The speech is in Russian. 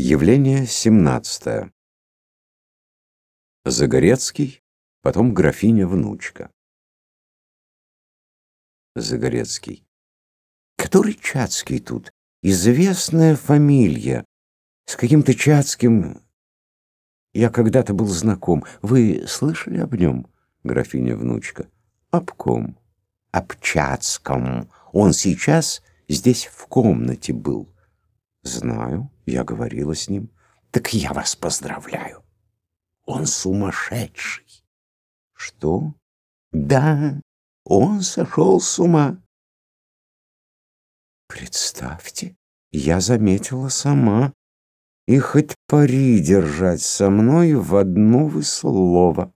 Явление 17. Загорецкий, потом графиня-внучка. Загорецкий. Который Чацкий тут? Известная фамилия. С каким-то Чацким я когда-то был знаком. Вы слышали об нем, графиня-внучка? Об ком? Об Чацком. Он сейчас здесь в комнате был. Знаю, я говорила с ним. Так я вас поздравляю. Он сумасшедший. Что? Да, он сошел с ума. Представьте, я заметила сама. И хоть пари держать со мной в одно вы слово.